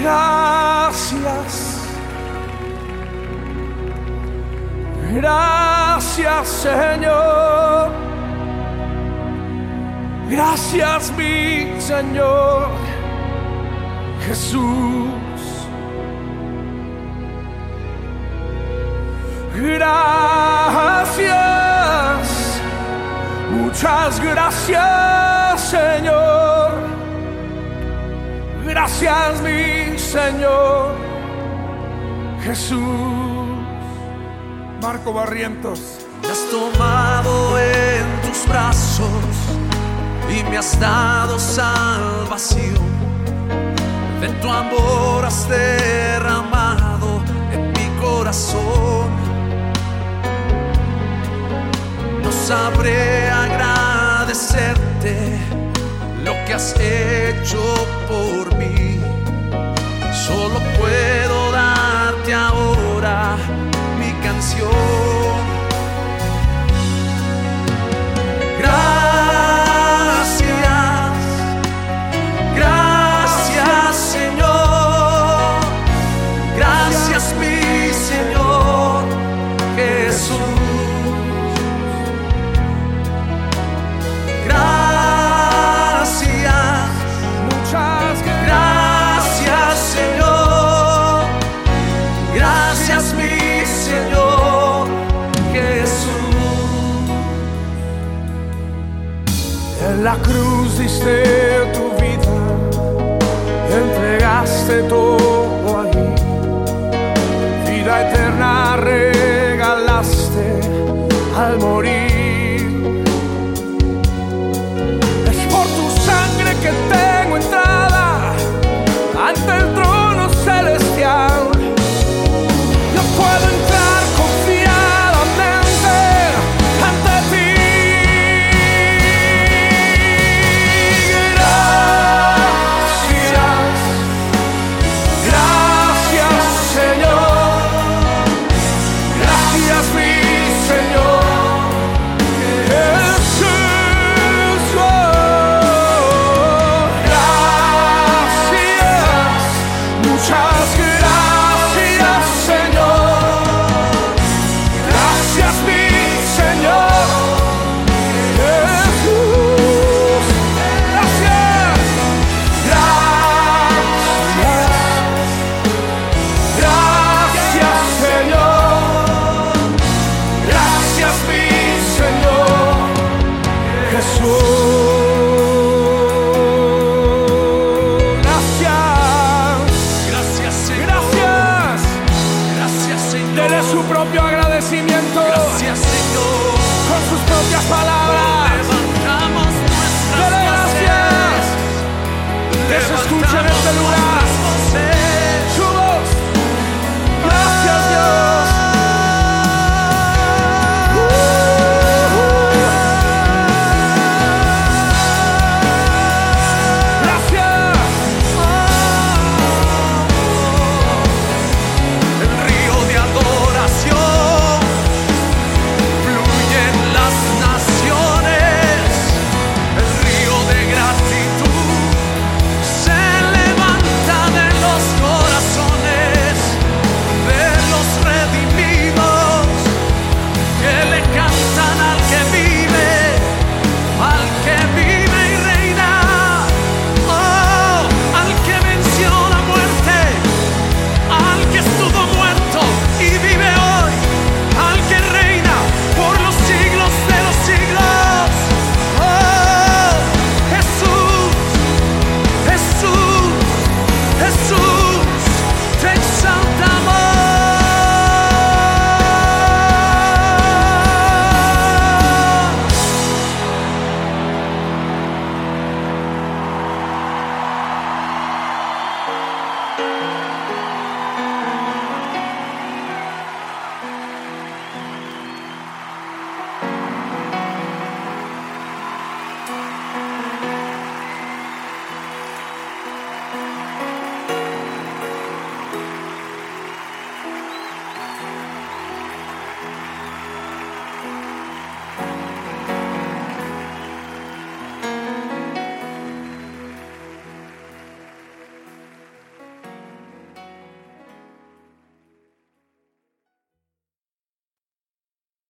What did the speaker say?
Gracias. Gracias Señor. Gracias mi Señor Jesús. Gracias. Muchas gracias Señor. Gracias mi Señor Jesús. Marco Barrientos. Me has tomado en tus brazos y me has dado salvación. De tu amor has derramado en mi corazón. No sabré agradecerte lo que has hecho por mí. La cruz diste tu vida, entregaste todo allí. Vida eterna regalaste al morir. Es por tu sangre que tengo propio agradecimiento gracias Señor. con sus propias palabras. Levantamos nuestras Dele gracias. Que se escuche en este lugar.